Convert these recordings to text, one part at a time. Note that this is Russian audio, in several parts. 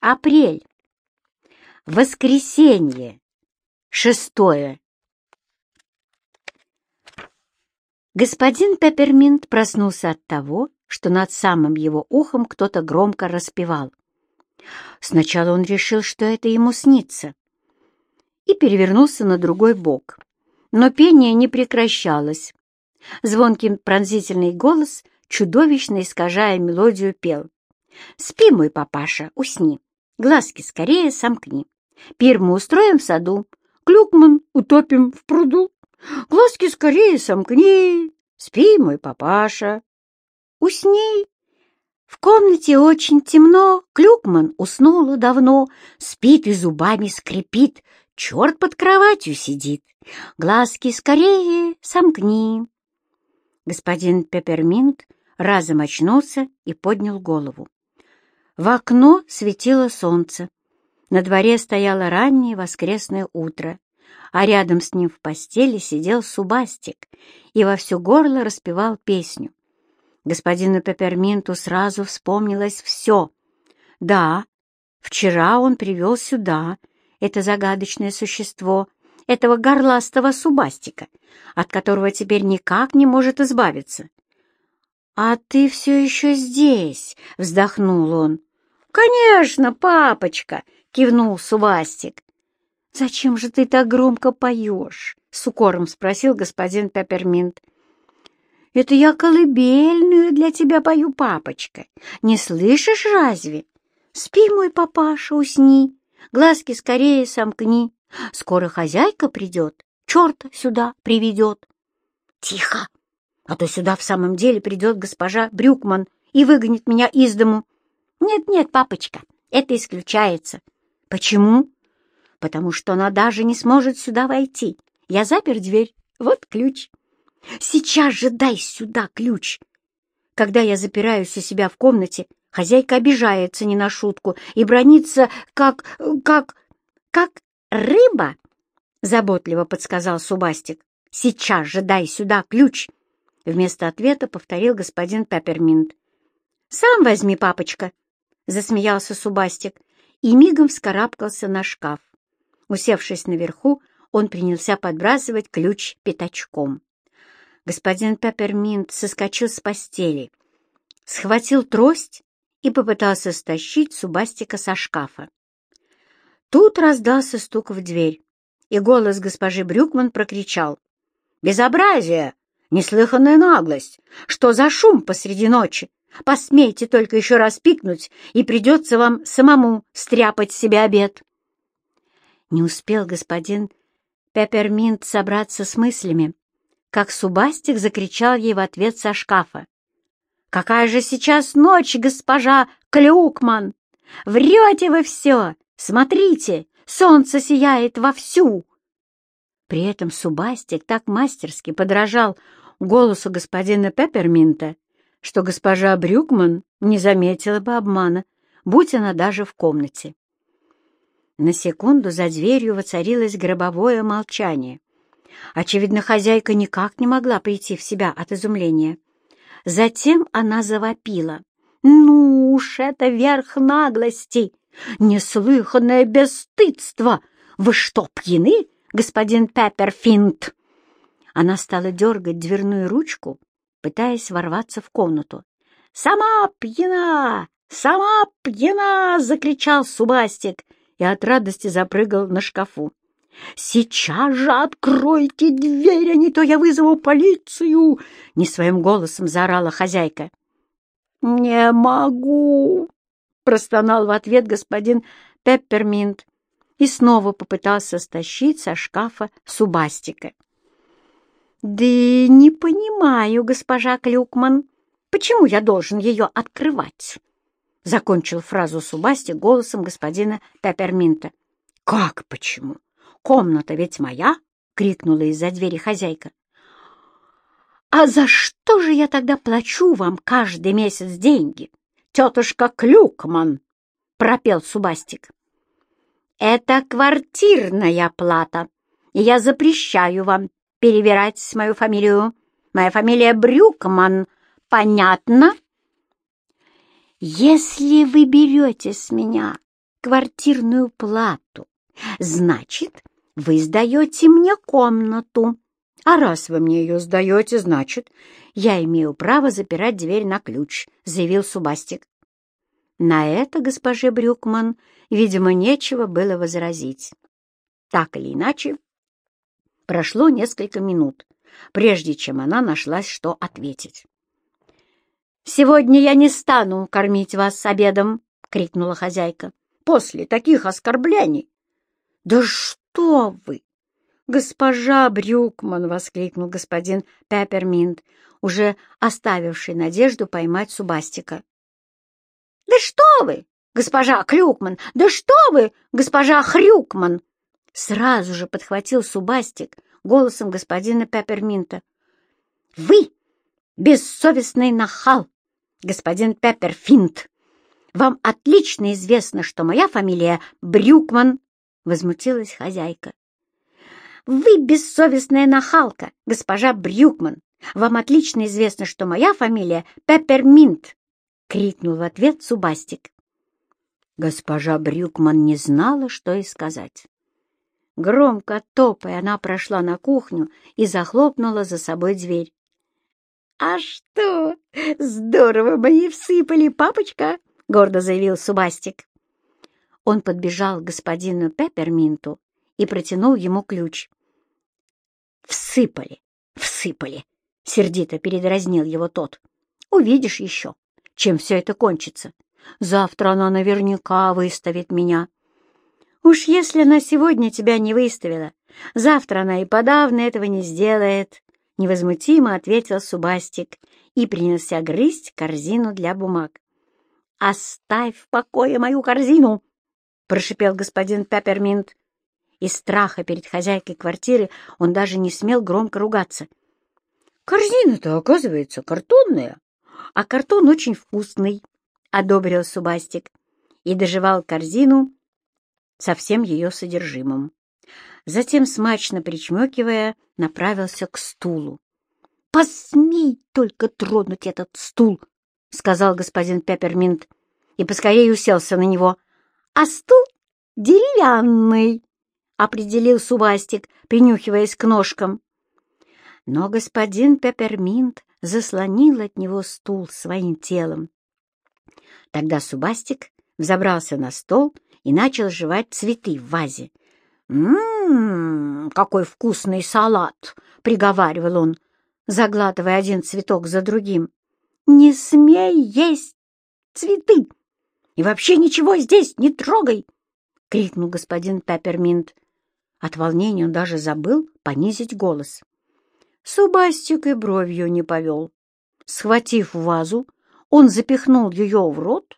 Апрель. Воскресенье. Шестое. Господин Пепперминт проснулся от того, что над самым его ухом кто-то громко распевал. Сначала он решил, что это ему снится, и перевернулся на другой бок. Но пение не прекращалось. Звонкий пронзительный голос, чудовищно искажая мелодию, пел. «Спи, мой папаша, усни, глазки скорее сомкни. Пир мы устроим в саду, клюкман утопим в пруду. Глазки скорее сомкни, спи, мой папаша, усни». В комнате очень темно, Клюкман уснула давно, Спит и зубами скрипит, черт под кроватью сидит. Глазки скорее сомкни. Господин Пепперминт разом очнулся и поднял голову. В окно светило солнце. На дворе стояло раннее воскресное утро, а рядом с ним в постели сидел Субастик и во все горло распевал песню. Господину Пепперминту сразу вспомнилось все. Да, вчера он привел сюда это загадочное существо, этого горластого Субастика, от которого теперь никак не может избавиться. «А ты все еще здесь!» — вздохнул он. «Конечно, папочка!» — кивнул Субастик. «Зачем же ты так громко поешь?» — с укором спросил господин Пепперминт. Это я колыбельную для тебя пою, папочка. Не слышишь разве? Спи, мой папаша, усни, глазки скорее сомкни. Скоро хозяйка придет, черта сюда приведет. Тихо, а то сюда в самом деле придет госпожа Брюкман и выгонит меня из дому. Нет-нет, папочка, это исключается. Почему? Потому что она даже не сможет сюда войти. Я запер дверь, вот ключ. Сейчас же дай сюда ключ. Когда я запираюсь у себя в комнате, хозяйка обижается не на шутку и бронится, как... как... как рыба, — заботливо подсказал Субастик. Сейчас же дай сюда ключ. Вместо ответа повторил господин Пепперминт. «Сам возьми, папочка!» — засмеялся Субастик и мигом вскарабкался на шкаф. Усевшись наверху, он принялся подбрасывать ключ пятачком. Господин Пепперминт соскочил с постели, схватил трость и попытался стащить Субастика со шкафа. Тут раздался стук в дверь, и голос госпожи Брюкман прокричал. «Безобразие! Неслыханная наглость! Что за шум посреди ночи? Посмейте только еще раз пикнуть, и придется вам самому стряпать себе обед!» Не успел господин Пепперминт собраться с мыслями, как Субастик закричал ей в ответ со шкафа. «Какая же сейчас ночь, госпожа Клюкман! Врете вы все! Смотрите, солнце сияет вовсю!» При этом Субастик так мастерски подражал голосу господина Пепперминта, что госпожа Брюкман не заметила бы обмана, будь она даже в комнате. На секунду за дверью воцарилось гробовое молчание. Очевидно, хозяйка никак не могла прийти в себя от изумления. Затем она завопила. «Ну уж это верх наглости! Неслыханное бесстыдство! Вы что, пьяны, господин Пепперфинт?» Она стала дергать дверную ручку, пытаясь ворваться в комнату. «Сама пьяна! Сама пьяна!» — закричал Субастик и от радости запрыгал на шкафу. «Сейчас же откройте дверь, а не то я вызову полицию!» — не своим голосом заорала хозяйка. «Не могу!» — простонал в ответ господин Пепперминт и снова попытался стащить со шкафа субастика. «Да не понимаю, госпожа Клюкман, почему я должен ее открывать?» — закончил фразу Субастик голосом господина Пепперминта. «Как почему? комната ведь моя!» — крикнула из-за двери хозяйка. «А за что же я тогда плачу вам каждый месяц деньги, тетушка Клюкман?» — пропел Субастик. «Это квартирная плата, и я запрещаю вам перевирать мою фамилию. Моя фамилия Брюкман, понятно?» «Если вы берете с меня квартирную плату. Значит, вы сдаете мне комнату. А раз вы мне ее сдаете, значит, я имею право запирать дверь на ключ», — заявил Субастик. На это госпоже Брюкман, видимо, нечего было возразить. Так или иначе, прошло несколько минут, прежде чем она нашлась, что ответить. «Сегодня я не стану кормить вас обедом!» — крикнула хозяйка. «После таких оскорблений!» «Да что вы!» «Госпожа Брюкман!» — воскликнул господин Пепперминт, уже оставивший надежду поймать Субастика. «Да что вы, госпожа Клюкман! Да что вы, госпожа Хрюкман!» Сразу же подхватил Субастик голосом господина Пепперминта. «Вы бессовестный нахал, господин Пепперфинт! Вам отлично известно, что моя фамилия Брюкман!» — возмутилась хозяйка. «Вы бессовестная нахалка, госпожа Брюкман! Вам отлично известно, что моя фамилия Пепперминт!» — крикнул в ответ Субастик. Госпожа Брюкман не знала, что и сказать. Громко топая, она прошла на кухню и захлопнула за собой дверь. «А что? Здорово мои всыпали, папочка!» — гордо заявил Субастик. Он подбежал к господину Пепперминту и протянул ему ключ. «Всыпали, всыпали!» — сердито передразнил его тот. «Увидишь еще, чем все это кончится. Завтра она наверняка выставит меня. Уж если она сегодня тебя не выставила, завтра она и подавно этого не сделает, — невозмутимо ответил Субастик и принялся грызть корзину для бумаг. «Оставь в покое мою корзину!» — прошипел господин Пепперминт. Из страха перед хозяйкой квартиры он даже не смел громко ругаться. «Корзина-то, оказывается, картонная, а картон очень вкусный», — одобрил Субастик и доживал корзину со всем ее содержимым. Затем, смачно причмекивая, направился к стулу. «Посмей только тронуть этот стул!» — сказал господин Пепперминт, и поскорее уселся на него. «А стул деревянный!» — определил Субастик, принюхиваясь к ножкам. Но господин Пепперминт заслонил от него стул своим телом. Тогда Субастик взобрался на стол и начал жевать цветы в вазе. «М-м-м, какой вкусный салат!» — приговаривал он, заглатывая один цветок за другим. «Не смей есть цветы! И вообще ничего здесь не трогай!» — крикнул господин Пепперминт. От волнения он даже забыл понизить голос. Субастик и бровью не повел. Схватив вазу, он запихнул ее в рот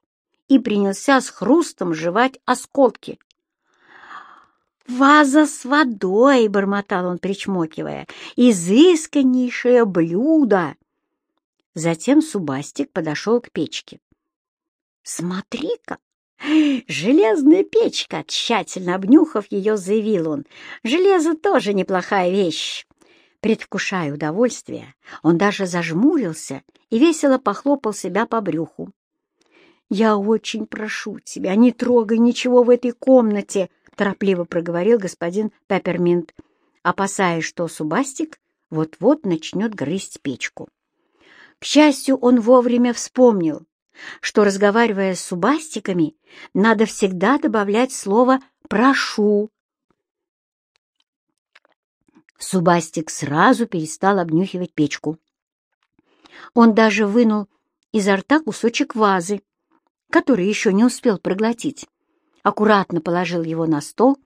и принялся с хрустом жевать осколки. «Ваза с водой!» — бормотал он, причмокивая. «Изысканнейшее блюдо!» Затем Субастик подошел к печке. «Смотри-ка! Железная печка!» — тщательно обнюхав ее, заявил он. «Железо тоже неплохая вещь!» Предвкушая удовольствие, он даже зажмурился и весело похлопал себя по брюху. «Я очень прошу тебя, не трогай ничего в этой комнате!» — торопливо проговорил господин Пепперминт, опасаясь, что Субастик вот-вот начнет грызть печку. К счастью, он вовремя вспомнил, что, разговаривая с Субастиками, надо всегда добавлять слово «прошу». Субастик сразу перестал обнюхивать печку. Он даже вынул изо рта кусочек вазы, который еще не успел проглотить, аккуратно положил его на стол,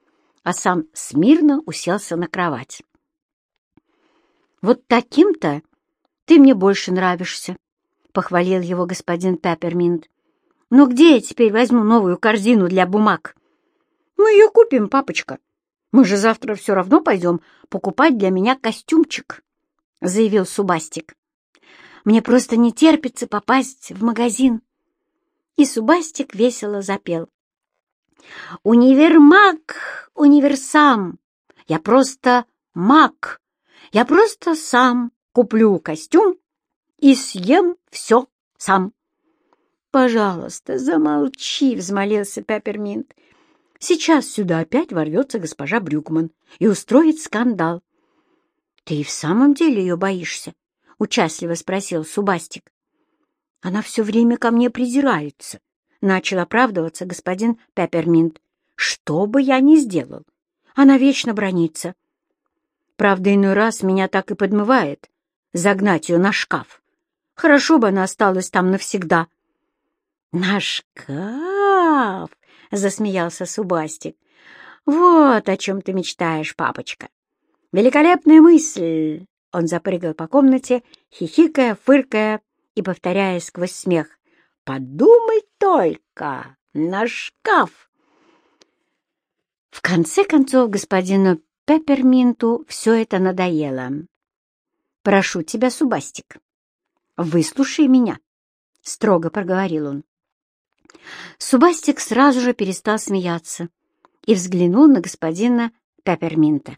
а сам смирно уселся на кровать. «Вот таким-то ты мне больше нравишься», — похвалил его господин Пепперминт. «Но где я теперь возьму новую корзину для бумаг?» «Мы ее купим, папочка. Мы же завтра все равно пойдем покупать для меня костюмчик», — заявил Субастик. «Мне просто не терпится попасть в магазин», и Субастик весело запел. «Универмаг, универсам, я просто маг, я просто сам куплю костюм и съем все сам». «Пожалуйста, замолчи», — взмолился Пепперминт. Сейчас сюда опять ворвется госпожа Брюкман и устроит скандал. — Ты и в самом деле ее боишься? — участливо спросил Субастик. — Она все время ко мне придирается, — начал оправдываться господин Пепперминт. — Что бы я ни сделал, она вечно бронится. Правда, иной раз меня так и подмывает загнать ее на шкаф. Хорошо бы она осталась там навсегда. — На шкаф? — засмеялся Субастик. — Вот о чем ты мечтаешь, папочка. Великолепная мысль! Он запрыгал по комнате, хихикая, фыркая и повторяя сквозь смех. «Подумай только! На шкаф!» В конце концов, господину Пепперминту все это надоело. «Прошу тебя, Субастик, выслушай меня», — строго проговорил он. Субастик сразу же перестал смеяться и взглянул на господина Пепперминта.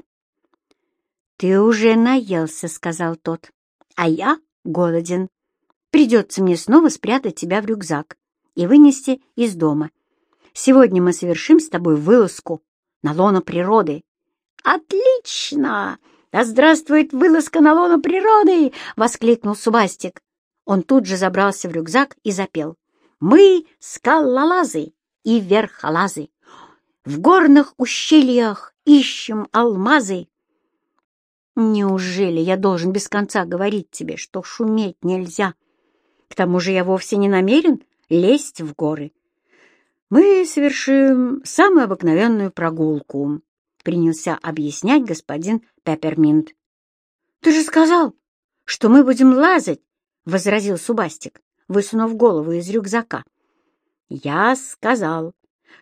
«Ты уже наелся», — сказал тот, — «а я голоден. Придется мне снова спрятать тебя в рюкзак и вынести из дома. Сегодня мы совершим с тобой вылазку на лоно природы». «Отлично! Да здравствует вылазка на лоно природы!» — воскликнул Субастик. Он тут же забрался в рюкзак и запел. «Мы скалолазы и верхолазы, в горных ущельях ищем алмазы, Неужели я должен без конца говорить тебе, что шуметь нельзя? К тому же я вовсе не намерен лезть в горы. Мы совершим самую обыкновенную прогулку, — принялся объяснять господин Пепперминт. — Ты же сказал, что мы будем лазать, — возразил Субастик, высунув голову из рюкзака. — Я сказал,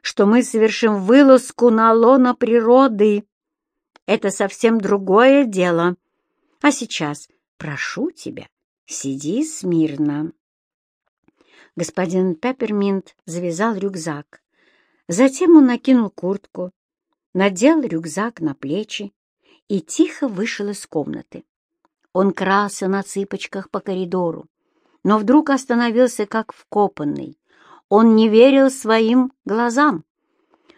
что мы совершим вылазку на лоно природы, это совсем другое дело. А сейчас прошу тебя, сиди смирно. Господин Пепперминт завязал рюкзак. Затем он накинул куртку, надел рюкзак на плечи и тихо вышел из комнаты. Он крался на цыпочках по коридору, но вдруг остановился как вкопанный. Он не верил своим глазам.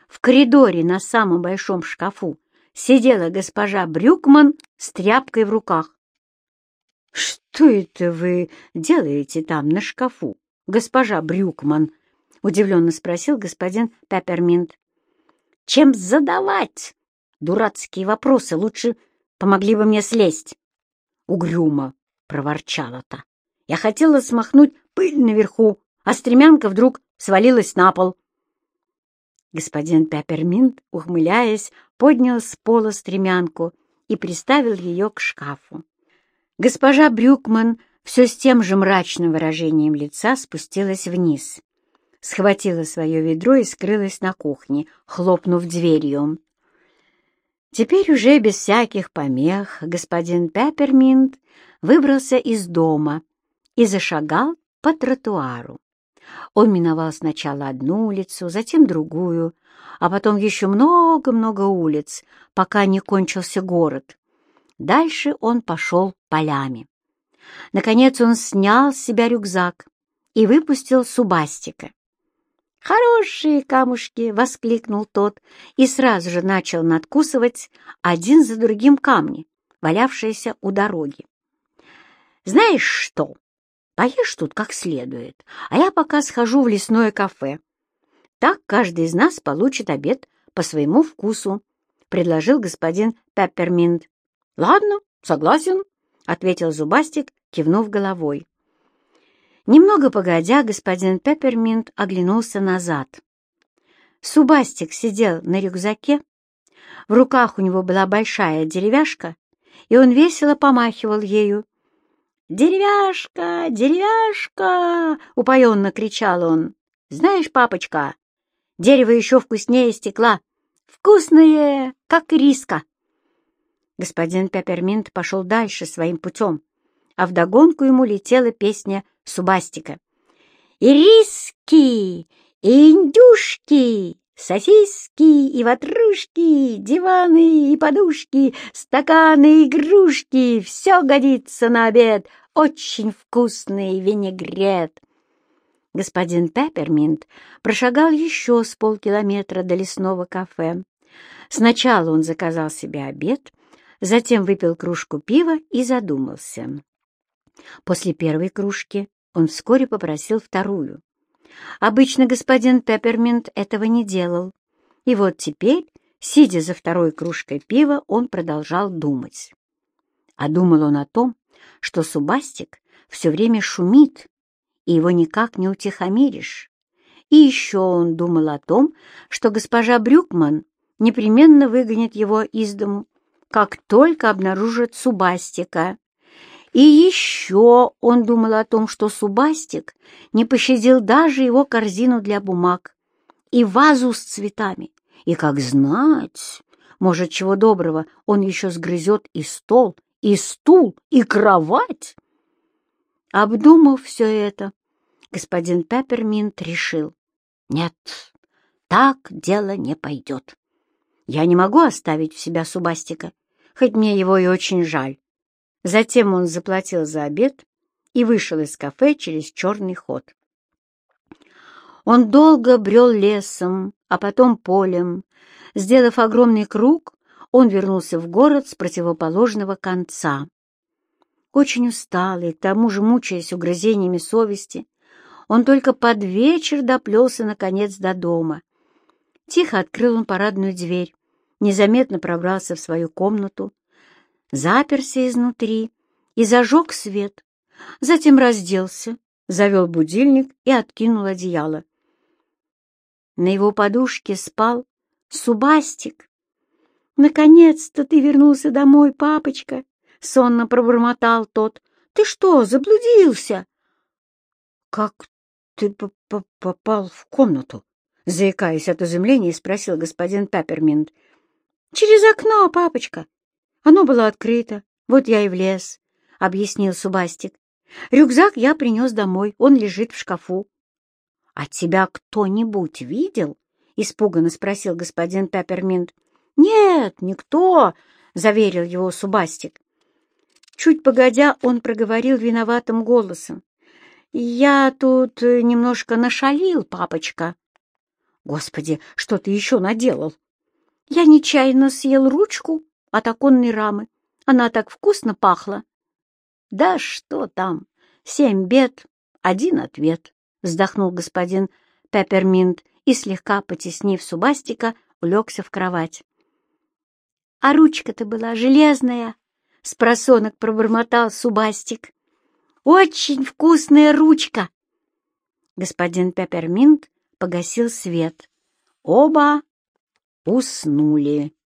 В коридоре на самом большом шкафу сидела госпожа Брюкман с тряпкой в руках. «Что это вы делаете там на шкафу, госпожа Брюкман?» — удивленно спросил господин Пепперминт. «Чем задавать? Дурацкие вопросы лучше помогли бы мне слезть». Угрюмо проворчала-то. Я хотела смахнуть пыль наверху, а стремянка вдруг свалилась на пол. Господин Пепперминт, ухмыляясь, поднял с пола стремянку и приставил ее к шкафу. Госпожа Брюкман все с тем же мрачным выражением лица спустилась вниз, схватила свое ведро и скрылась на кухне, хлопнув дверью. Теперь уже без всяких помех господин Пепперминт выбрался из дома и зашагал по тротуару. Он миновал сначала одну улицу, затем другую, а потом еще много-много улиц, пока не кончился город. Дальше он пошел полями. Наконец он снял с себя рюкзак и выпустил Субастика. «Хорошие камушки!» — воскликнул тот и сразу же начал надкусывать один за другим камни, валявшиеся у дороги. «Знаешь что?» Поешь тут как следует, а я пока схожу в лесное кафе. Так каждый из нас получит обед по своему вкусу», — предложил господин Пепперминт. «Ладно, согласен», — ответил Зубастик, кивнув головой. Немного погодя, господин Пепперминт оглянулся назад. Субастик сидел на рюкзаке, в руках у него была большая деревяшка, и он весело помахивал ею, «Деревяшка! Деревяшка!» — упоенно кричал он. «Знаешь, папочка, дерево еще вкуснее стекла. Вкусное, как риска!» Господин Пепперминт пошел дальше своим путем, а вдогонку ему летела песня Субастика. «И риски, и индюшки, Сосиски и ватрушки, диваны и подушки, стаканы и игрушки — все годится на обед. Очень вкусный винегрет. Господин Пепперминт прошагал еще с полкилометра до лесного кафе. Сначала он заказал себе обед, затем выпил кружку пива и задумался. После первой кружки он вскоре попросил вторую. Обычно господин Пепперминт этого не делал. И вот теперь, сидя за второй кружкой пива, он продолжал думать. А думал он о том, что Субастик все время шумит, и его никак не утихомиришь. И еще он думал о том, что госпожа Брюкман непременно выгонит его из дому, как только обнаружит Субастика. И еще он думал о том, что Субастик не пощадил даже его корзину для бумаг и вазу с цветами. И как знать, может, чего доброго, он еще сгрызет и стол, и стул, и кровать. Обдумав все это, господин Пепперминт решил, нет, так дело не пойдет. Я не могу оставить в себя Субастика, хоть мне его и очень жаль. Затем он заплатил за обед и вышел из кафе через черный ход. Он долго брел лесом, а потом полем. Сделав огромный круг, он вернулся в город с противоположного конца. Очень усталый, к тому же мучаясь угрызениями совести, он только под вечер доплелся, наконец, до дома. Тихо открыл он парадную дверь, незаметно пробрался в свою комнату, заперся изнутри и зажег свет. Затем разделся, завел будильник и откинул одеяло. На его подушке спал Субастик. «Наконец-то ты вернулся домой, папочка!» — сонно пробормотал тот. «Ты что, заблудился?» «Как ты попал в комнату?» — заикаясь от изумления, спросил господин Пепперминт. «Через окно, папочка. Оно было открыто, вот я и влез», — объяснил Субастик. «Рюкзак я принес домой, он лежит в шкафу». «А тебя кто-нибудь видел?» — испуганно спросил господин Пепперминт. «Нет, никто», — заверил его Субастик. Чуть погодя, он проговорил виноватым голосом. «Я тут немножко нашалил, папочка». «Господи, что ты еще наделал?» «Я нечаянно съел ручку от оконной рамы. Она так вкусно пахла. Да что там, семь бед, один ответ, вздохнул господин Пепперминт и, слегка потеснив Субастика, улегся в кровать. А ручка-то была железная, с просонок пробормотал Субастик. Очень вкусная ручка. Господин Пепперминт погасил свет. Оба уснули.